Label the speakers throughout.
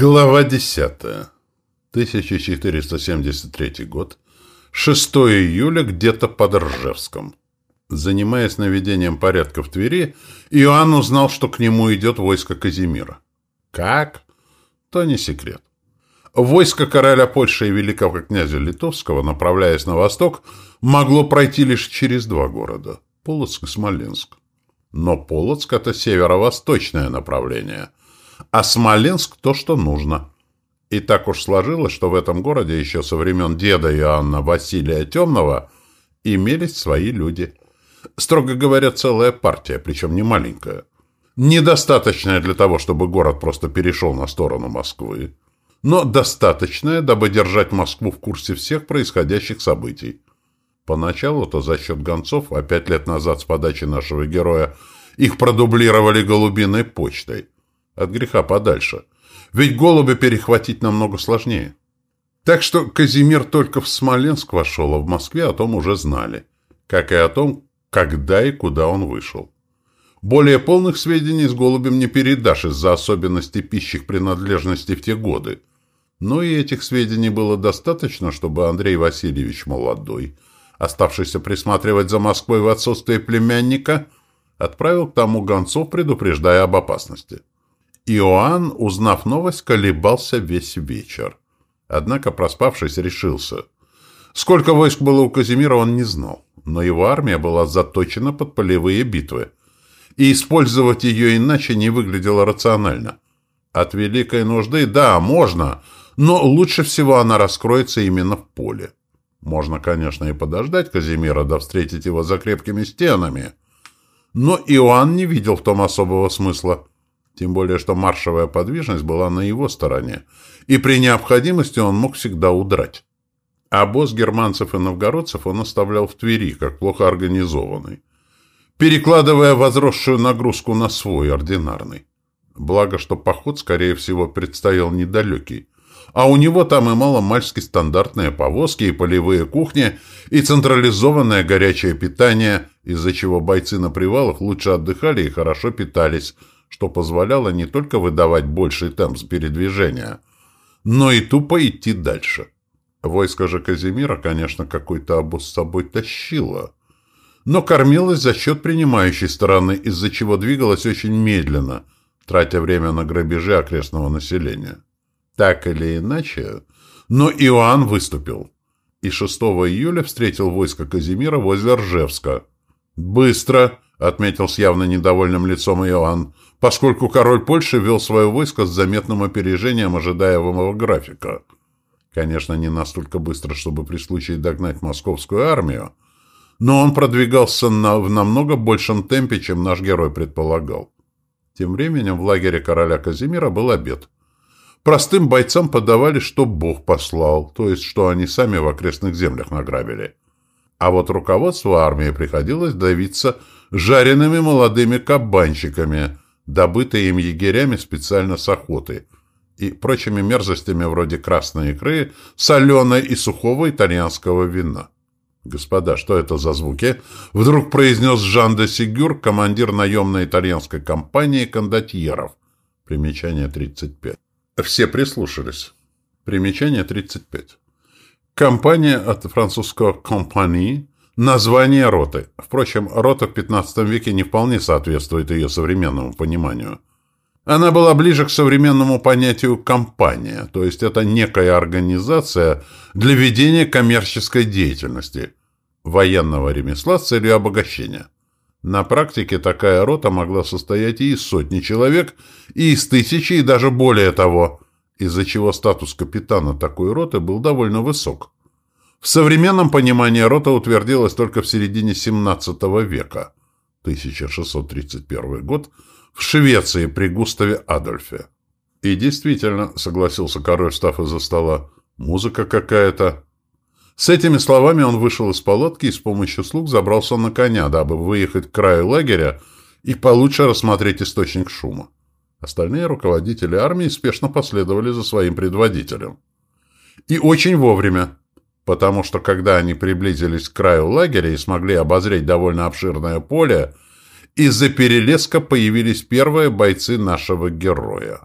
Speaker 1: Глава 10. 1473 год. 6 июля где-то под Ржевском. Занимаясь наведением порядка в Твери, Иоанн узнал, что к нему идет войско Казимира. Как? То не секрет. Войско короля Польши и великого князя Литовского, направляясь на восток, могло пройти лишь через два города – Полоцк и Смоленск. Но Полоцк – это северо-восточное направление – а Смоленск – то, что нужно. И так уж сложилось, что в этом городе еще со времен деда Иоанна Василия Темного имелись свои люди. Строго говоря, целая партия, причем не маленькая. Недостаточная для того, чтобы город просто перешел на сторону Москвы, но достаточная, дабы держать Москву в курсе всех происходящих событий. Поначалу-то за счет гонцов, а пять лет назад с подачи нашего героя, их продублировали голубиной почтой – от греха подальше. Ведь голубя перехватить намного сложнее. Так что Казимир только в Смоленск вошел, а в Москве о том уже знали. Как и о том, когда и куда он вышел. Более полных сведений с голубем не передашь из-за особенностей пищих принадлежностей в те годы. Но и этих сведений было достаточно, чтобы Андрей Васильевич молодой, оставшийся присматривать за Москвой в отсутствие племянника, отправил к тому гонцов, предупреждая об опасности. Иоанн, узнав новость, колебался весь вечер. Однако, проспавшись, решился. Сколько войск было у Казимира, он не знал, но его армия была заточена под полевые битвы, и использовать ее иначе не выглядело рационально. От великой нужды, да, можно, но лучше всего она раскроется именно в поле. Можно, конечно, и подождать Казимира, да встретить его за крепкими стенами. Но Иоанн не видел в том особого смысла. Тем более, что маршевая подвижность была на его стороне, и при необходимости он мог всегда удрать. А босс германцев и новгородцев он оставлял в Твери, как плохо организованный, перекладывая возросшую нагрузку на свой ординарный. Благо, что поход, скорее всего, предстоял недалекий, а у него там и маломальски стандартные повозки и полевые кухни, и централизованное горячее питание, из-за чего бойцы на привалах лучше отдыхали и хорошо питались – что позволяло не только выдавать больший темп передвижения, но и тупо идти дальше. Войско же Казимира, конечно, какой-то обоз с собой тащило, но кормилось за счет принимающей стороны, из-за чего двигалось очень медленно, тратя время на грабежи окрестного населения. Так или иначе, но Иоанн выступил, и 6 июля встретил войско Казимира возле Ржевска. «Быстро!» — отметил с явно недовольным лицом Иоанн поскольку король Польши вел свое войско с заметным опережением ожидаемого графика. Конечно, не настолько быстро, чтобы при случае догнать московскую армию, но он продвигался на, в намного большем темпе, чем наш герой предполагал. Тем временем в лагере короля Казимира был обед. Простым бойцам подавали, что Бог послал, то есть, что они сами в окрестных землях награбили. А вот руководству армии приходилось давиться жареными молодыми кабанчиками, добытые им егерями специально с охоты, и прочими мерзостями вроде красной икры, соленой и сухого итальянского вина. «Господа, что это за звуки?» — вдруг произнес Жан де Сигюр, командир наемной итальянской компании кондотьеров. Примечание 35. Все прислушались. Примечание 35. Компания от французского «компании» Название роты. Впрочем, рота в XV веке не вполне соответствует ее современному пониманию. Она была ближе к современному понятию «компания», то есть это некая организация для ведения коммерческой деятельности, военного ремесла с целью обогащения. На практике такая рота могла состоять и из сотни человек, и из тысячи, и даже более того, из-за чего статус капитана такой роты был довольно высок. В современном понимании рота утвердилась только в середине XVII века, 1631 год, в Швеции при Густаве Адольфе. И действительно, согласился король, встав из-за стола, музыка какая-то. С этими словами он вышел из палатки и с помощью слуг забрался на коня, дабы выехать к краю лагеря и получше рассмотреть источник шума. Остальные руководители армии спешно последовали за своим предводителем. И очень вовремя потому что когда они приблизились к краю лагеря и смогли обозреть довольно обширное поле, из-за перелеска появились первые бойцы нашего героя.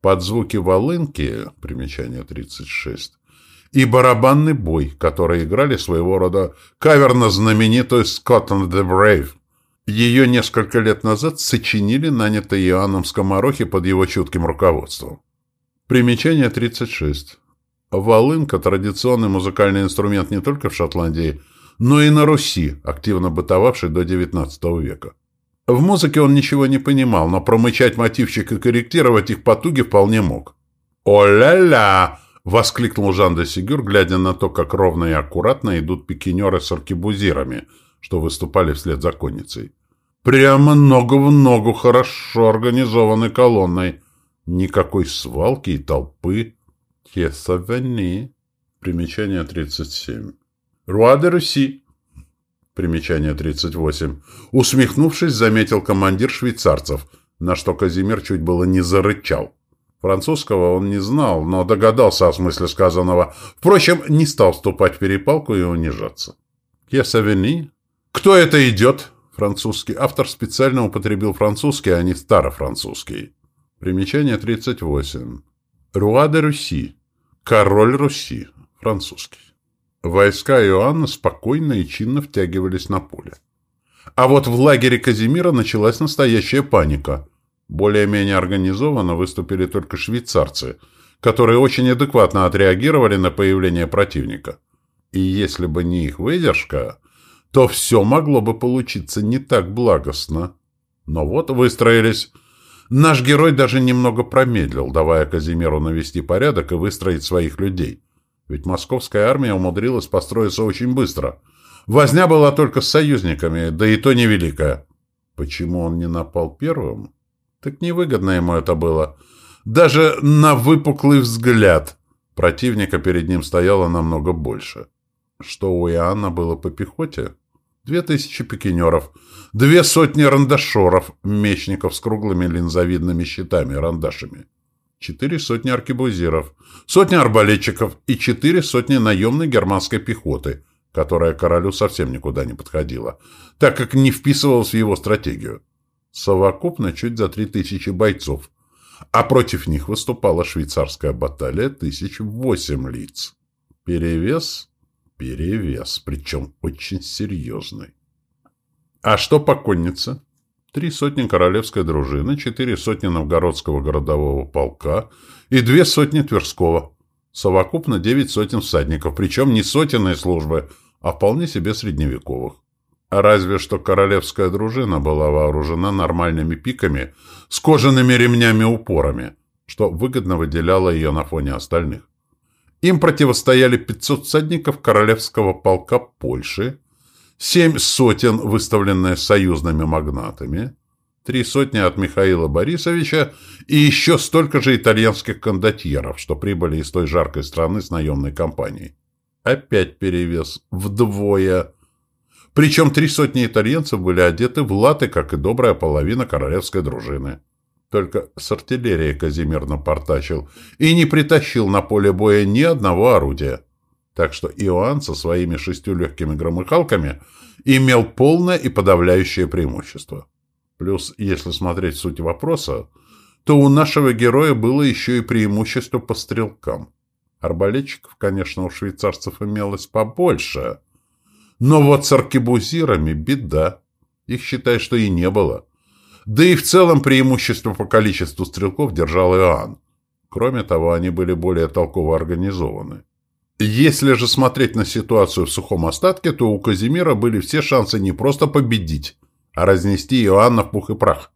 Speaker 1: под звуки волынки, примечание 36, и барабанный бой, которые играли своего рода кавер на знаменитую «Scotland the Brave». Ее несколько лет назад сочинили нанятые Иоанном Скоморохи под его чутким руководством. Примечание 36. Волынка – традиционный музыкальный инструмент не только в Шотландии, но и на Руси, активно бытовавший до XIX века. В музыке он ничего не понимал, но промычать мотивчик и корректировать их потуги вполне мог. «О-ля-ля!» — воскликнул Жан де Сигюр, глядя на то, как ровно и аккуратно идут пикинеры с аркебузирами, что выступали вслед за конницей. «Прямо ногу в ногу хорошо организованной колонной. Никакой свалки и толпы. Кесавени». Примечание 37. «Руа де Руси», Примечание 38. Усмехнувшись, заметил командир швейцарцев, на что Казимир чуть было не зарычал. Французского он не знал, но догадался о смысле сказанного. Впрочем, не стал вступать в перепалку и унижаться. «Кесавени?» «Кто это идет?» Французский автор специально употребил французский, а не старофранцузский. Примечание 38. «Руа де Руси». «Король Руси». Французский. Войска Иоанна спокойно и чинно втягивались на поле. А вот в лагере Казимира началась настоящая паника. Более-менее организованно выступили только швейцарцы, которые очень адекватно отреагировали на появление противника. И если бы не их выдержка, то все могло бы получиться не так благостно. Но вот выстроились. Наш герой даже немного промедлил, давая Казимиру навести порядок и выстроить своих людей. Ведь московская армия умудрилась построиться очень быстро. Возня была только с союзниками, да и то невеликая. Почему он не напал первым? Так невыгодно ему это было. Даже на выпуклый взгляд противника перед ним стояло намного больше. Что у Иоанна было по пехоте? Две тысячи пикинеров, две сотни рандашоров, мечников с круглыми линзовидными щитами, рандашами четыре сотни аркебузиров, сотня арбалетчиков и четыре сотни наемной германской пехоты, которая королю совсем никуда не подходила, так как не вписывалась в его стратегию. Совокупно чуть за три тысячи бойцов, а против них выступала швейцарская баталия тысяч восемь лиц. Перевес? Перевес, причем очень серьезный. А что по коннице? три сотни королевской дружины, четыре сотни новгородского городового полка и две сотни Тверского. Совокупно девять сотен всадников, причем не сотенные службы, а вполне себе средневековых. А разве что королевская дружина была вооружена нормальными пиками с кожаными ремнями-упорами, что выгодно выделяло ее на фоне остальных. Им противостояли 500 всадников королевского полка Польши, семь сотен, выставленные союзными магнатами, три сотни от Михаила Борисовича и еще столько же итальянских кондотьеров, что прибыли из той жаркой страны с наемной компанией. Опять перевес. Вдвое. Причем три сотни итальянцев были одеты в латы, как и добрая половина королевской дружины. Только с артиллерией Казимир напортачил и не притащил на поле боя ни одного орудия. Так что Иоанн со своими шестью легкими громыхалками имел полное и подавляющее преимущество. Плюс, если смотреть суть вопроса, то у нашего героя было еще и преимущество по стрелкам. Арбалетчиков, конечно, у швейцарцев имелось побольше, но вот с аркебузирами беда. Их, считай, что и не было. Да и в целом преимущество по количеству стрелков держал Иоанн. Кроме того, они были более толково организованы. Если же смотреть на ситуацию в сухом остатке, то у Казимира были все шансы не просто победить, а разнести Иоанна в пух и прах.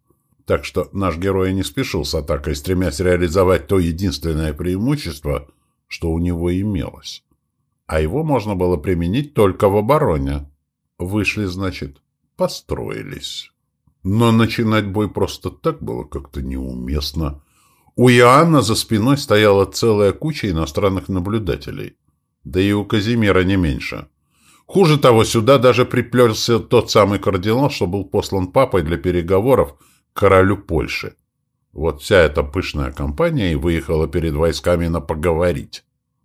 Speaker 1: Так что наш герой не спешил с атакой, стремясь реализовать то единственное преимущество, что у него имелось. А его можно было применить только в обороне. Вышли, значит, построились. Но начинать бой просто так было как-то неуместно. У Иоанна за спиной стояла целая куча иностранных наблюдателей да и у Казимира не меньше. Хуже того, сюда даже приплелся тот самый кардинал, что был послан папой для переговоров к королю Польши. Вот вся эта пышная компания и выехала перед войсками на поговорить.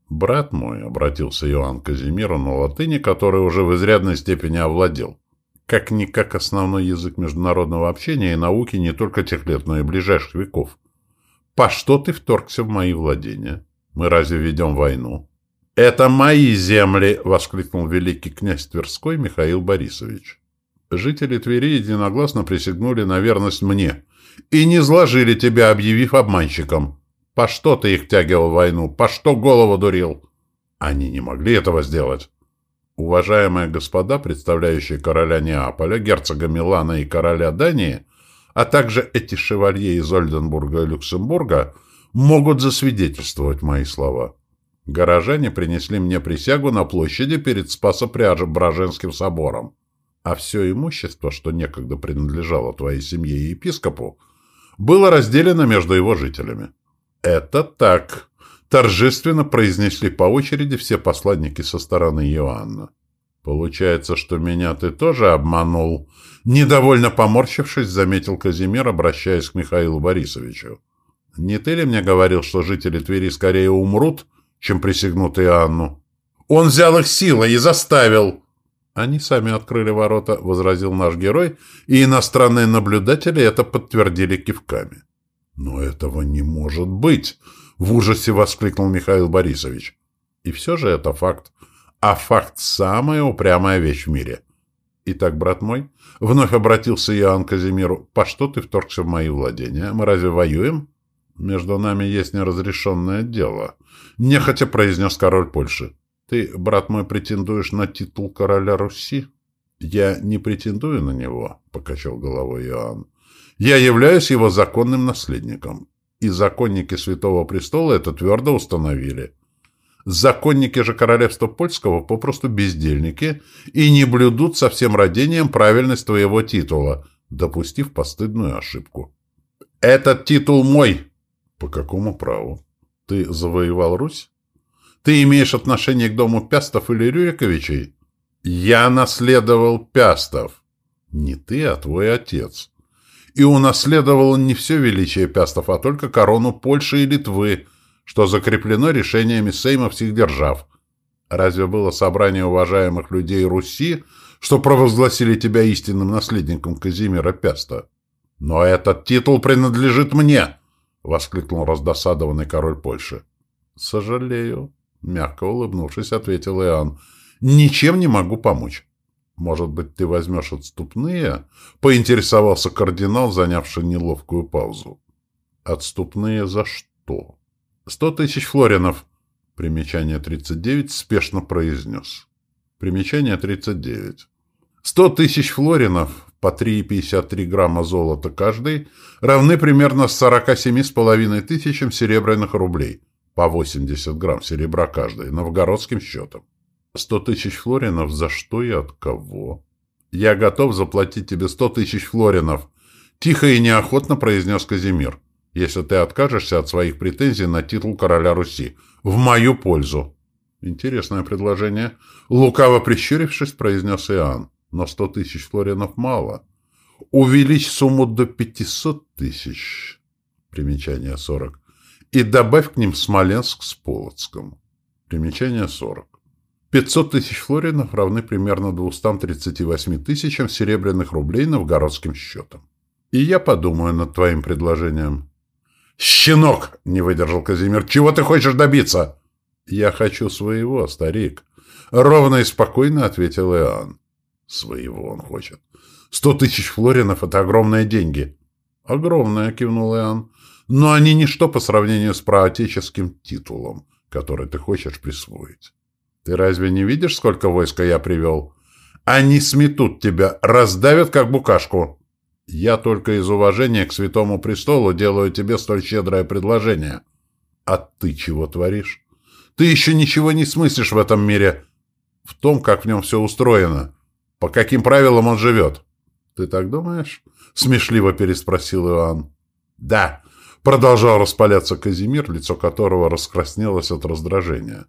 Speaker 1: «Брат мой», — обратился Иоанн Казимиру на латыни, который уже в изрядной степени овладел. Как-никак основной язык международного общения и науки не только тех лет, но и ближайших веков. по что ты вторгся в мои владения? Мы разве ведем войну? «Это мои земли!» — воскликнул великий князь Тверской Михаил Борисович. Жители Твери единогласно присягнули на верность мне и не сложили тебя, объявив обманщиком. По что ты их тягивал в войну? По что голову дурил? Они не могли этого сделать. Уважаемые господа, представляющие короля Неаполя, герцога Милана и короля Дании, а также эти шевалье из Ольденбурга и Люксембурга, могут засвидетельствовать мои слова. Горожане принесли мне присягу на площади перед Спасо-Преображенским собором, а все имущество, что некогда принадлежало твоей семье и епископу, было разделено между его жителями. «Это так», — торжественно произнесли по очереди все посланники со стороны Иоанна. «Получается, что меня ты тоже обманул?» Недовольно поморщившись, заметил Казимир, обращаясь к Михаилу Борисовичу. «Не ты ли мне говорил, что жители Твери скорее умрут, чем присягнут Иоанну. Он взял их силой и заставил. Они сами открыли ворота, возразил наш герой, и иностранные наблюдатели это подтвердили кивками. Но этого не может быть, в ужасе воскликнул Михаил Борисович. И все же это факт. А факт – самая упрямая вещь в мире. Итак, брат мой, вновь обратился Иоанн Казимиру. По что ты вторгся в мои владения? Мы разве воюем? «Между нами есть неразрешенное дело», — нехотя произнес король Польши. «Ты, брат мой, претендуешь на титул короля Руси?» «Я не претендую на него», — покачал головой Иоанн. «Я являюсь его законным наследником, и законники Святого Престола это твердо установили. Законники же королевства польского попросту бездельники и не блюдут со всем родением правильность твоего титула, допустив постыдную ошибку». «Этот титул мой!» По какому праву? Ты завоевал Русь? Ты имеешь отношение к дому Пястов или Рюриковичей? Я наследовал Пястов. Не ты, а твой отец. И унаследовал не все величие Пястов, а только корону Польши и Литвы, что закреплено решениями Сейма всех держав. Разве было собрание уважаемых людей Руси, что провозгласили тебя истинным наследником Казимира Пяста? Но этот титул принадлежит мне. — воскликнул раздосадованный король Польши. «Сожалею», — мягко улыбнувшись, ответил Иоанн. «Ничем не могу помочь». «Может быть, ты возьмешь отступные?» — поинтересовался кардинал, занявший неловкую паузу. «Отступные за что?» «Сто тысяч флоринов», — примечание 39 спешно произнес. Примечание 39. «Сто тысяч флоринов по 3,53 грамма золота каждый, равны примерно 47,5 тысячам серебряных рублей, по 80 грамм серебра каждый, новгородским счетом. 100 тысяч флоринов за что и от кого? Я готов заплатить тебе 100 тысяч флоринов, тихо и неохотно произнес Казимир, если ты откажешься от своих претензий на титул короля Руси, в мою пользу. Интересное предложение. Лукаво прищурившись, произнес Иоанн но сто тысяч флоринов мало. Увеличь сумму до пятисот тысяч. Примечание сорок. И добавь к ним Смоленск с Полоцком. Примечание сорок. Пятьсот тысяч флоринов равны примерно двухстам тридцати восьми тысячам серебряных рублей новгородским счетом. И я подумаю над твоим предложением. «Щенок!» — не выдержал Казимир. «Чего ты хочешь добиться?» «Я хочу своего, старик», — ровно и спокойно ответил Иоанн. Своего он хочет. Сто тысяч флоринов — это огромные деньги. Огромные, кивнул Иоанн. Но они ничто по сравнению с проотеческим титулом, который ты хочешь присвоить. Ты разве не видишь, сколько войска я привел? Они сметут тебя, раздавят, как букашку. Я только из уважения к святому престолу делаю тебе столь щедрое предложение. А ты чего творишь? Ты еще ничего не смыслишь в этом мире, в том, как в нем все устроено. По каким правилам он живет? — Ты так думаешь? — смешливо переспросил Иоанн. — Да, — продолжал распаляться Казимир, лицо которого раскраснелось от раздражения.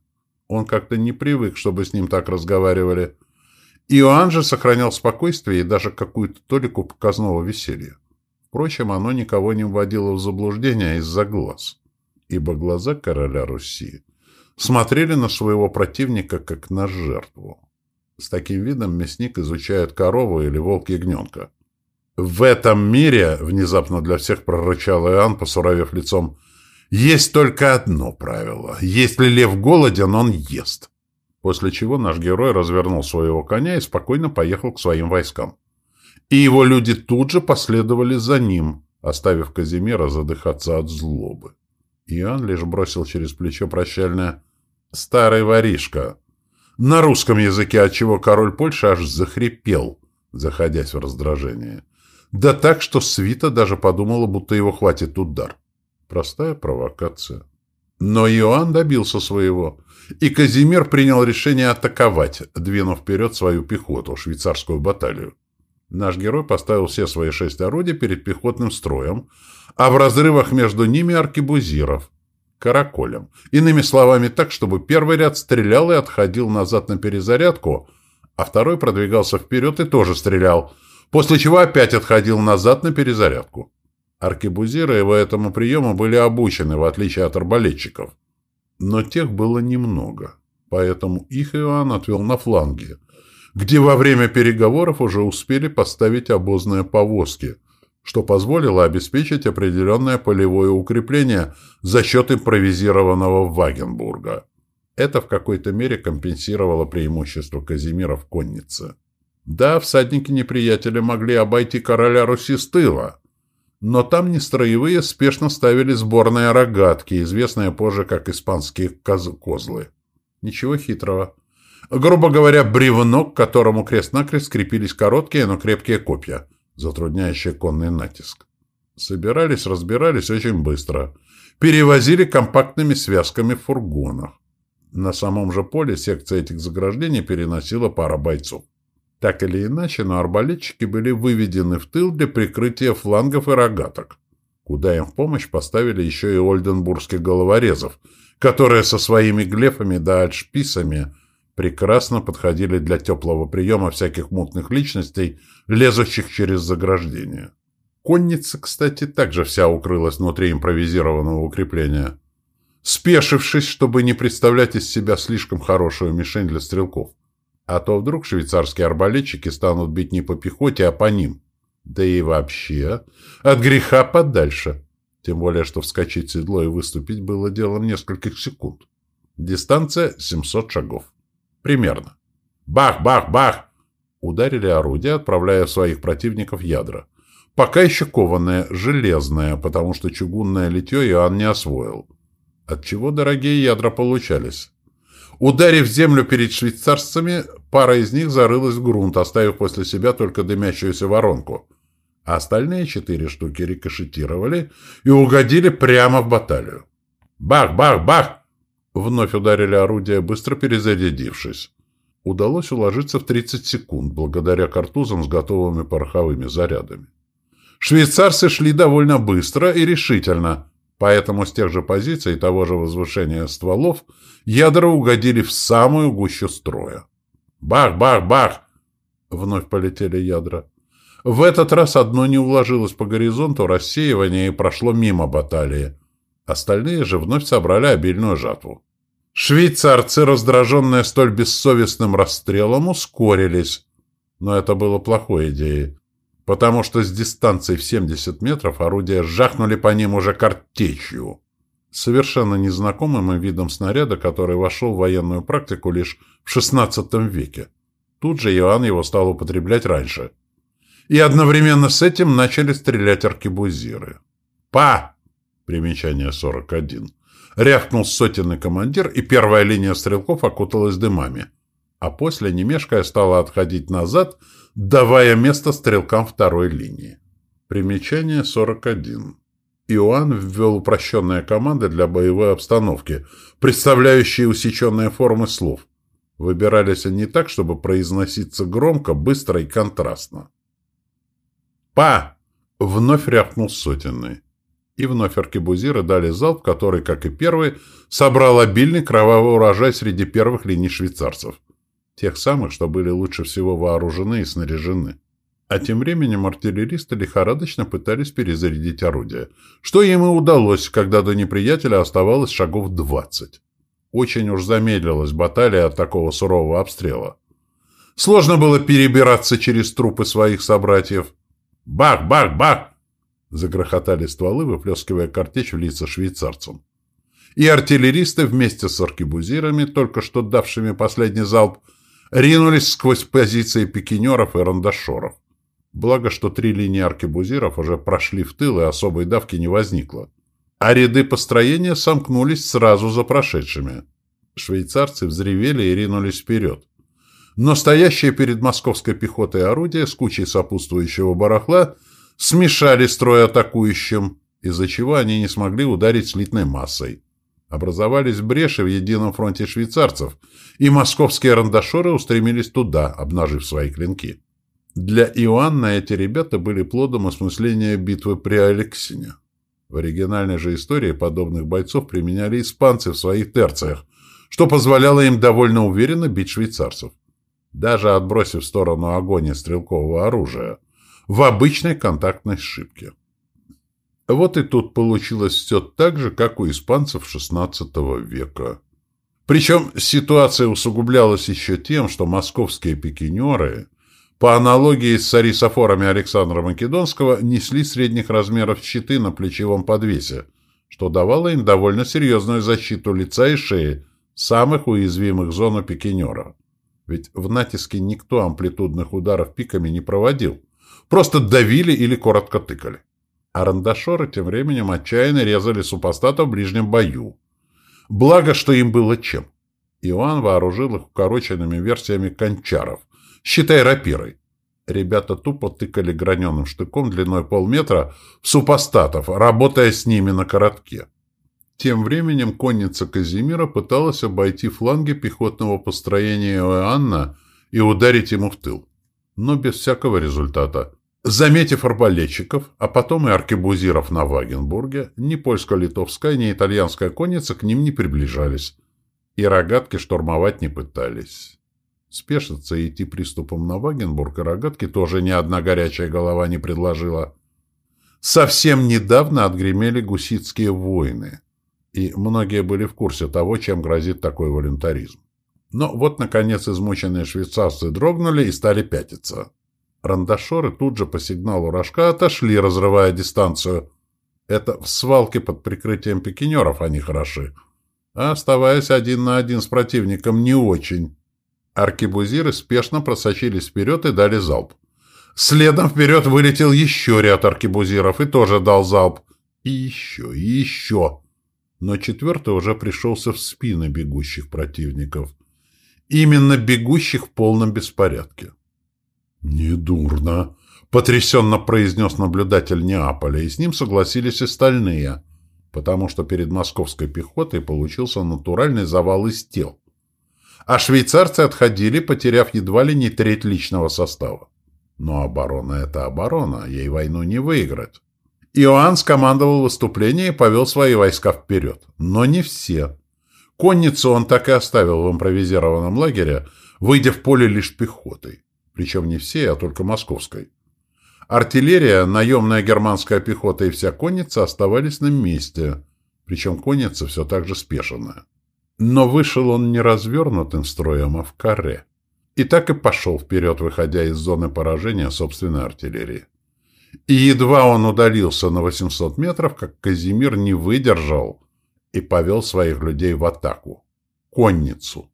Speaker 1: Он как-то не привык, чтобы с ним так разговаривали. Иоанн же сохранял спокойствие и даже какую-то толику показного веселья. Впрочем, оно никого не вводило в заблуждение из-за глаз, ибо глаза короля Руси смотрели на своего противника как на жертву. С таким видом мясник изучает корову или волк-ягненка. «В этом мире», — внезапно для всех прорычал Иоанн, посуровев лицом, Есть только одно правило. Если лев голоден, он ест. После чего наш герой развернул своего коня и спокойно поехал к своим войскам. И его люди тут же последовали за ним, оставив Казимира задыхаться от злобы. Иоанн лишь бросил через плечо прощальное «Старый воришка!» на русском языке, отчего король Польши аж захрипел, заходясь в раздражение. Да так, что свита даже подумала, будто его хватит удар. Простая провокация. Но Иоанн добился своего, и Казимир принял решение атаковать, двинув вперед свою пехоту, швейцарскую баталию. Наш герой поставил все свои шесть орудий перед пехотным строем, а в разрывах между ними аркебузиров, караколем. Иными словами, так, чтобы первый ряд стрелял и отходил назад на перезарядку, а второй продвигался вперед и тоже стрелял, после чего опять отходил назад на перезарядку. Аркебузиры его этому приему были обучены, в отличие от арбалетчиков. Но тех было немного, поэтому их Иоанн отвел на фланги, где во время переговоров уже успели поставить обозные повозки, что позволило обеспечить определенное полевое укрепление за счет импровизированного Вагенбурга. Это в какой-то мере компенсировало преимущество Казимира в коннице. Да, всадники неприятеля могли обойти короля Руси с тыла, но там не строевые спешно ставили сборные рогатки, известные позже как испанские коз козлы. Ничего хитрого. Грубо говоря, бревно, к которому крест-накрест скрепились короткие, но крепкие копья, затрудняющие конный натиск. Собирались, разбирались очень быстро. Перевозили компактными связками в фургонах. На самом же поле секция этих заграждений переносила пара бойцов. Так или иначе, но арбалетчики были выведены в тыл для прикрытия флангов и рогаток, куда им в помощь поставили еще и ольденбургских головорезов, которые со своими глефами да альшписами прекрасно подходили для теплого приема всяких мутных личностей, лезущих через заграждение. Конница, кстати, также вся укрылась внутри импровизированного укрепления, спешившись, чтобы не представлять из себя слишком хорошую мишень для стрелков. А то вдруг швейцарские арбалетчики станут бить не по пехоте, а по ним. Да и вообще, от греха подальше. Тем более, что вскочить в седло и выступить было делом нескольких секунд. Дистанция 700 шагов. Примерно. Бах, бах, бах! Ударили орудия, отправляя своих противников ядра. Пока еще кованное, железное, потому что чугунное литье Иоанн не освоил. Отчего дорогие ядра получались. Ударив землю перед швейцарцами, пара из них зарылась в грунт, оставив после себя только дымящуюся воронку. А остальные четыре штуки рикошетировали и угодили прямо в баталию. «Бах! Бах! Бах!» Вновь ударили орудия, быстро перезарядившись. Удалось уложиться в 30 секунд, благодаря картузам с готовыми пороховыми зарядами. Швейцарцы шли довольно быстро и решительно, Поэтому с тех же позиций того же возвышения стволов ядра угодили в самую гущу строя. Бах, бах, бах! Вновь полетели ядра. В этот раз одно не уложилось по горизонту рассеивания и прошло мимо баталии. Остальные же вновь собрали обильную жатву. Швейцарцы, раздраженные столь бессовестным расстрелом, ускорились. Но это было плохой идеей потому что с дистанции в 70 метров орудия жахнули по ним уже картечью. Совершенно незнакомым видом снаряда, который вошел в военную практику лишь в XVI веке. Тут же Иоанн его стал употреблять раньше. И одновременно с этим начали стрелять аркебузиры. «Па!» Примечание 41. Рявкнул сотенный командир, и первая линия стрелков окуталась дымами. А после, немешкая, стала отходить назад, давая место стрелкам второй линии. Примечание 41. Иоанн ввел упрощенные команды для боевой обстановки, представляющие усеченные формы слов. Выбирались они так, чтобы произноситься громко, быстро и контрастно. «Па!» — вновь рявкнул сотенный. И вновь аркебузиры дали залп, который, как и первый, собрал обильный кровавый урожай среди первых линий швейцарцев. Тех самых, что были лучше всего вооружены и снаряжены. А тем временем артиллеристы лихорадочно пытались перезарядить орудия, что им и удалось, когда до неприятеля оставалось шагов двадцать. Очень уж замедлилась баталия от такого сурового обстрела. Сложно было перебираться через трупы своих собратьев. «Бах! Бах! Бах!» Загрохотали стволы, выплескивая картечь в лица швейцарцам. и артиллеристы вместе с аркебузирами, только что давшими последний залп, ринулись сквозь позиции пикинеров и рандашоров. Благо, что три линии аркебузиров уже прошли в тыл, и особой давки не возникло. А ряды построения сомкнулись сразу за прошедшими. Швейцарцы взревели и ринулись вперед. Но стоящие перед московской пехотой орудия с кучей сопутствующего барахла смешали строй атакующим, из-за чего они не смогли ударить слитной массой. Образовались бреши в едином фронте швейцарцев, и московские рандашоры устремились туда, обнажив свои клинки. Для Иоанна эти ребята были плодом осмысления битвы при Алексине. В оригинальной же истории подобных бойцов применяли испанцы в своих терциях, что позволяло им довольно уверенно бить швейцарцев, даже отбросив в сторону огонь стрелкового оружия, в обычной контактной сшибке. Вот и тут получилось все так же, как у испанцев XVI века. Причем ситуация усугублялась еще тем, что московские пикинеры, по аналогии с арисофорами Александра Македонского, несли средних размеров щиты на плечевом подвесе, что давало им довольно серьезную защиту лица и шеи, самых уязвимых зон у пикинера. Ведь в натиске никто амплитудных ударов пиками не проводил, просто давили или коротко тыкали. А рандашоры тем временем отчаянно резали супостата в ближнем бою. Благо, что им было чем. Иоанн вооружил их укороченными версиями кончаров, считай рапирой. Ребята тупо тыкали граненым штыком длиной полметра супостатов, работая с ними на коротке. Тем временем конница Казимира пыталась обойти фланги пехотного построения Иоанна и ударить ему в тыл. Но без всякого результата. Заметив арбалетчиков, а потом и аркебузиров на Вагенбурге, ни польско-литовская, ни итальянская конница к ним не приближались, и рогатки штурмовать не пытались. Спешиться и идти приступом на Вагенбург и рогатки тоже ни одна горячая голова не предложила. Совсем недавно отгремели гуситские войны, и многие были в курсе того, чем грозит такой волюнтаризм. Но вот, наконец, измученные швейцарцы дрогнули и стали пятиться. Рандашоры тут же по сигналу рожка отошли, разрывая дистанцию. Это в свалке под прикрытием пикинеров они хороши. А оставаясь один на один с противником, не очень. Аркебузиры спешно просочились вперед и дали залп. Следом вперед вылетел еще ряд аркебузиров и тоже дал залп. И еще, и еще. Но четвертый уже пришелся в спины бегущих противников. Именно бегущих в полном беспорядке. «Недурно», — потрясенно произнес наблюдатель Неаполя, и с ним согласились остальные, потому что перед московской пехотой получился натуральный завал из тел. А швейцарцы отходили, потеряв едва ли не треть личного состава. Но оборона — это оборона, ей войну не выиграть. Иоанн скомандовал выступление и повел свои войска вперед. Но не все. Конницу он так и оставил в импровизированном лагере, выйдя в поле лишь пехотой причем не все, а только московской. Артиллерия, наемная германская пехота и вся конница оставались на месте, причем конница все так же спешенная. Но вышел он не развернутым строем, а в каре. И так и пошел вперед, выходя из зоны поражения собственной артиллерии. И едва он удалился на 800 метров, как Казимир не выдержал и повел своих людей в атаку. Конницу.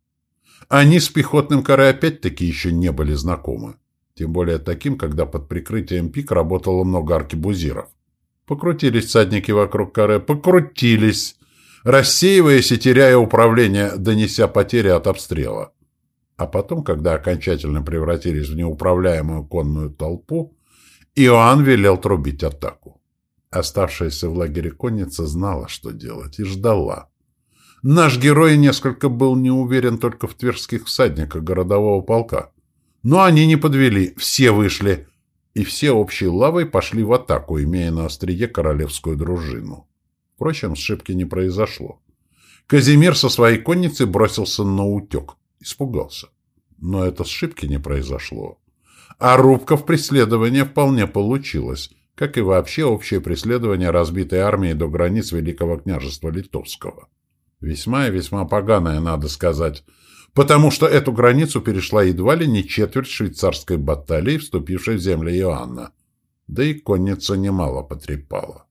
Speaker 1: Они с пехотным каре опять-таки еще не были знакомы. Тем более таким, когда под прикрытием пик работало много аркебузиров. Покрутились всадники вокруг каре, покрутились, рассеиваясь и теряя управление, донеся потери от обстрела. А потом, когда окончательно превратились в неуправляемую конную толпу, Иоанн велел трубить атаку. Оставшаяся в лагере конница знала, что делать, и ждала. Наш герой несколько был не уверен только в тверских всадниках городового полка. Но они не подвели, все вышли, и все общей лавой пошли в атаку, имея на острие королевскую дружину. Впрочем, сшибки не произошло. Казимир со своей конницей бросился на утек. Испугался. Но это сшибки не произошло. А рубка в преследовании вполне получилась, как и вообще общее преследование разбитой армии до границ Великого княжества Литовского. Весьма и весьма поганая, надо сказать, потому что эту границу перешла едва ли не четверть швейцарской баталии, вступившей в земли Иоанна. Да и конница немало потрепала.